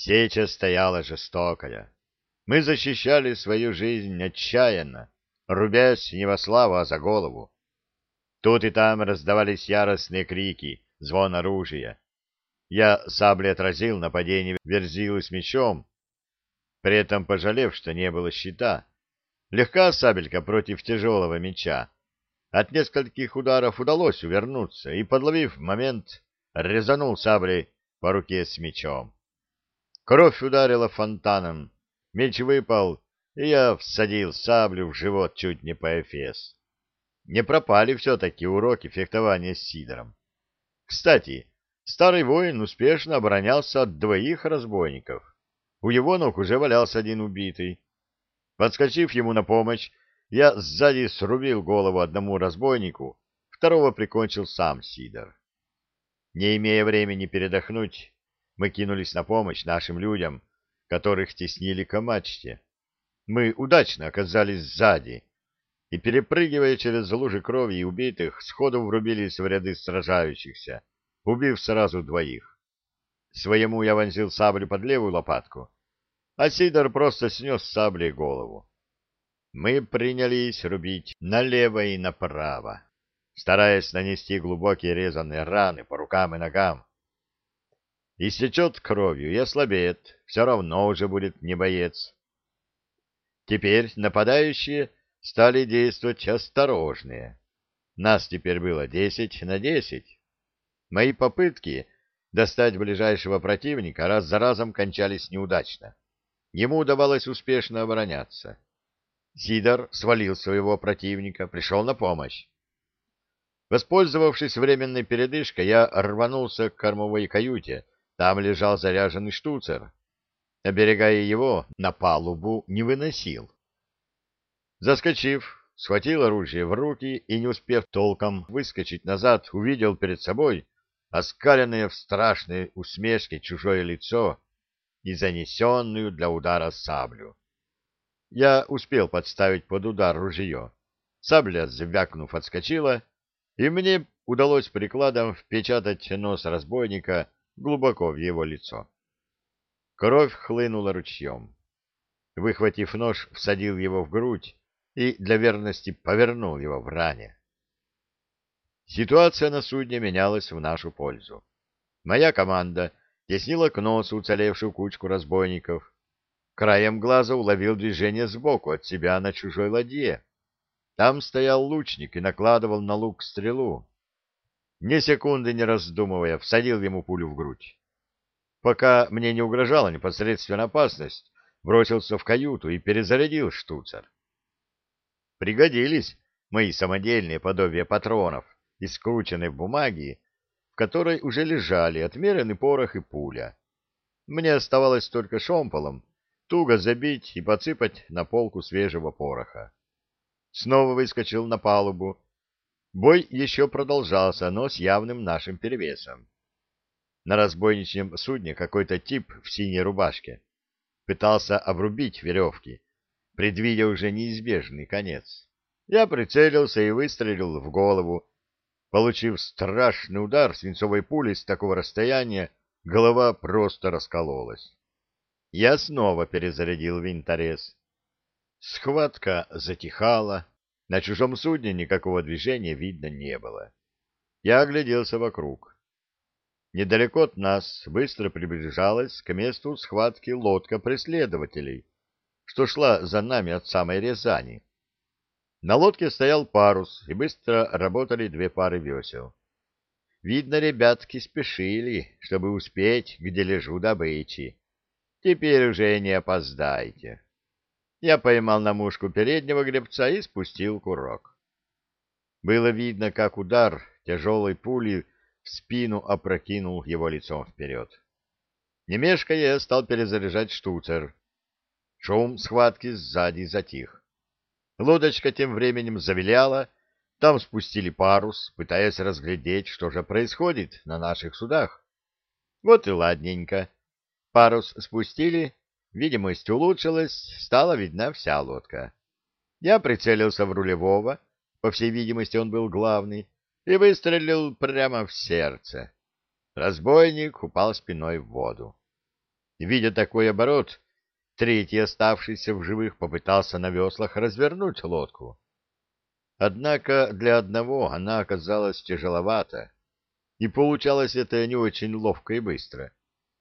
Сеча стояла жестокая. Мы защищали свою жизнь отчаянно, рубясь не во славу, а за голову. Тут и там раздавались яростные крики, звон оружия. Я саблей отразил нападение Верзилы с мечом, при этом пожалев, что не было щита. Легка сабелька против тяжелого меча. От нескольких ударов удалось увернуться, и, подловив момент, резанул саблей по руке с мечом. Кровь ударила фонтаном, меч выпал, и я всадил саблю в живот чуть не по эфес. Не пропали все-таки уроки фехтования с Сидором. Кстати, старый воин успешно оборонялся от двоих разбойников. У его ног уже валялся один убитый. Подскочив ему на помощь, я сзади срубил голову одному разбойнику, второго прикончил сам Сидор. Не имея времени передохнуть, мы кинулись на помощь нашим людям, которых теснили к мачте. Мы удачно оказались сзади и, перепрыгивая через лужи крови и убитых, сходу врубились в ряды сражающихся, убив сразу двоих. Своему я вонзил саблю под левую лопатку, а Сидор просто снес саблей голову. Мы принялись рубить налево и направо, стараясь нанести глубокие резанные раны по рукам и ногам, Истечет кровью и ослабеет, все равно уже будет не боец. Теперь нападающие стали действовать осторожнее. Нас теперь было десять на десять. Мои попытки достать ближайшего противника раз за разом кончались неудачно. Ему удавалось успешно обороняться. Сидор свалил своего противника, пришел на помощь. Воспользовавшись временной передышкой, я рванулся к кормовой каюте, там лежал заряженный штуцер. Оберегая его, на палубу не выносил. Заскочив, схватил оружие в руки и, не успев толком выскочить назад, увидел перед собой оскаленное в страшной усмешке чужое лицо и занесенную для удара саблю. Я успел подставить под удар ружье. Сабля, звякнув, отскочила, и мне удалось прикладом впечатать нос разбойника глубоко в его лицо. Кровь хлынула ручьем. Выхватив нож, всадил его в грудь и для верности повернул его в ране. Ситуация на судне менялась в нашу пользу. Моя команда теснила к носу уцелевшую кучку разбойников. Краем глаза уловил движение сбоку от себя на чужой ладье. Там стоял лучник и накладывал на лук стрелу ни секунды не раздумывая, всадил ему пулю в грудь. Пока мне не угрожала непосредственная опасность, бросился в каюту и перезарядил штуцер. Пригодились мои самодельные подобия патронов, из скрученной бумаги, в которой уже лежали отмеренный порох и пуля. Мне оставалось только шомполом туго забить и подсыпать на полку свежего пороха. Снова выскочил на палубу, Бой еще продолжался, но с явным нашим перевесом. На разбойничьем судне какой-то тип в синей рубашке пытался обрубить веревки, предвидя уже неизбежный конец. Я прицелился и выстрелил в голову. Получив страшный удар свинцовой пулей с такого расстояния, голова просто раскололась. Я снова перезарядил винторез. Схватка затихала, на чужом судне никакого движения видно не было. Я огляделся вокруг. Недалеко от нас быстро приближалась к месту схватки лодка преследователей, что шла за нами от самой Рязани. На лодке стоял парус, и быстро работали две пары весел. Видно, ребятки спешили, чтобы успеть, где лежу добычи. Теперь уже не опоздайте. Я поймал на мушку переднего гребца и спустил курок. Было видно, как удар тяжелой пули в спину опрокинул его лицом вперед. Не я стал перезаряжать штуцер. Шум схватки сзади затих. Лодочка тем временем завиляла, там спустили парус, пытаясь разглядеть, что же происходит на наших судах. Вот и ладненько. Парус спустили, Видимость улучшилась, стала видна вся лодка. Я прицелился в рулевого, по всей видимости он был главный, и выстрелил прямо в сердце. Разбойник упал спиной в воду. Видя такой оборот, третий, оставшийся в живых, попытался на веслах развернуть лодку. Однако для одного она оказалась тяжеловата, и получалось это не очень ловко и быстро.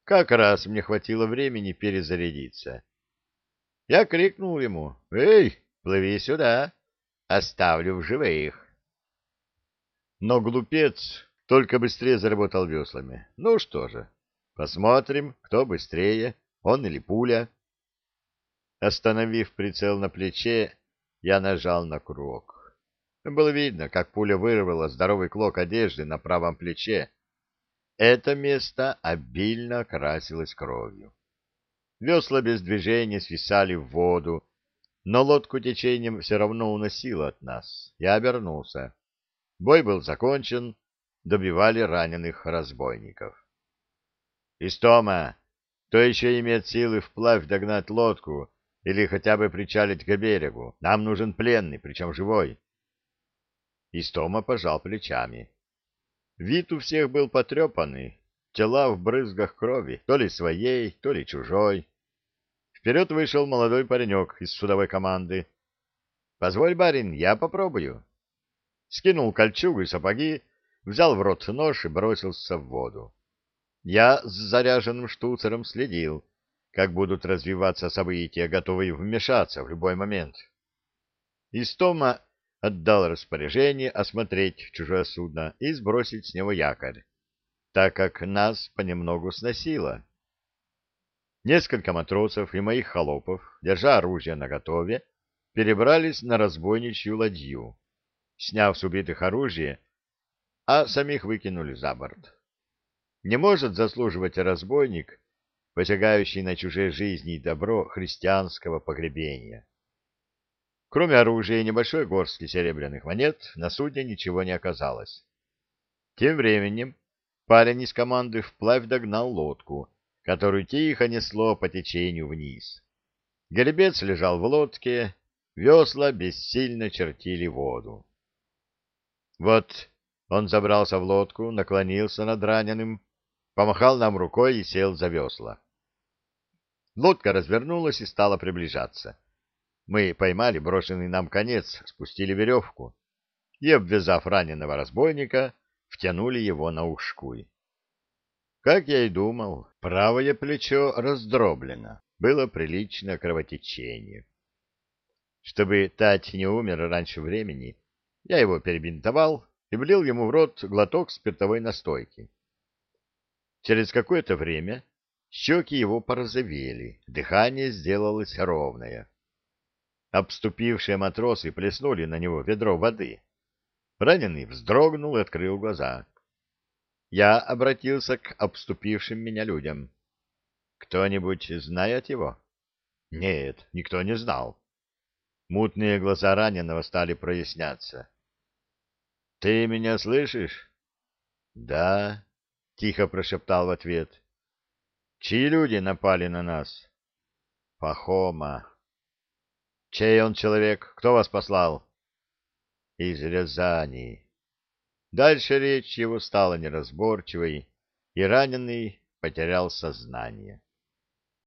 Как раз мне хватило времени перезарядиться. Я крикнул ему «Эй, плыви сюда, оставлю в живых». Но глупец только быстрее заработал веслами. Ну что же, посмотрим, кто быстрее, он или пуля. Остановив прицел на плече, я нажал на курок. Было видно, как пуля вырвала здоровый клок одежды на правом плече. Это место обильно окрасилось кровью. Весла без движения свисали в воду, но лодку течением все равно уносило от нас. Я обернулся. Бой был закончен, добивали раненых разбойников. «Истома, кто еще имеет силы вплавь догнать лодку или хотя бы причалить к берегу? Нам нужен пленный, причем живой». Истома пожал плечами. Вид у всех был потрепанный, тела в брызгах крови, то ли своей, то ли чужой. Вперед вышел молодой паренек из судовой команды. — Позволь, барин, я попробую скинул кольчугу и сапоги, взял в рот нож и бросился в воду. Я с заряженным штуцером следил, как будут развиваться события, готовые вмешаться в любой момент. Истома отдал распоряжение осмотреть чужое судно и сбросить с него якорь, так как нас понемногу сносило. Несколько матросов и моих холопов, держа оружие наготове, перебрались на разбойничью ладью сняв с убитых оружие, а самих выкинули за борт. Не может заслуживать разбойник, посягающий на чужие жизни и добро христианского погребения. Кроме оружия и небольшой горстки серебряных монет, на судне ничего не оказалось. Тем временем парень из команды вплавь догнал лодку, которую тихо несло по течению вниз. Голебец лежал в лодке, весла бессильно чертили воду. Вот он забрался в лодку, наклонился над раненым, помахал нам рукой и сел за весла. Лодка развернулась и стала приближаться. Мы поймали брошенный нам конец, спустили веревку и, обвязав раненого разбойника, втянули его на ушкуй. Как я и думал, правое плечо раздроблено, было приличное кровотечение. Чтобы Тать не умер раньше времени, я его перебинтовал и влил ему в рот глоток спиртовой настойки. Через какое-то время щеки его порозовели, дыхание сделалось ровное. Обступившие матросы плеснули на него ведро воды. Раненый вздрогнул и открыл глаза. Я обратился к обступившим меня людям. «Кто-нибудь знает его?» «Нет, никто не знал». Мутные глаза раненого стали проясняться. — Ты меня слышишь? — Да, — тихо прошептал в ответ. — Чьи люди напали на нас? — Пахома. — Чей он человек? Кто вас послал? — Из Рязани. Дальше речь его стала неразборчивой, и раненый потерял сознание.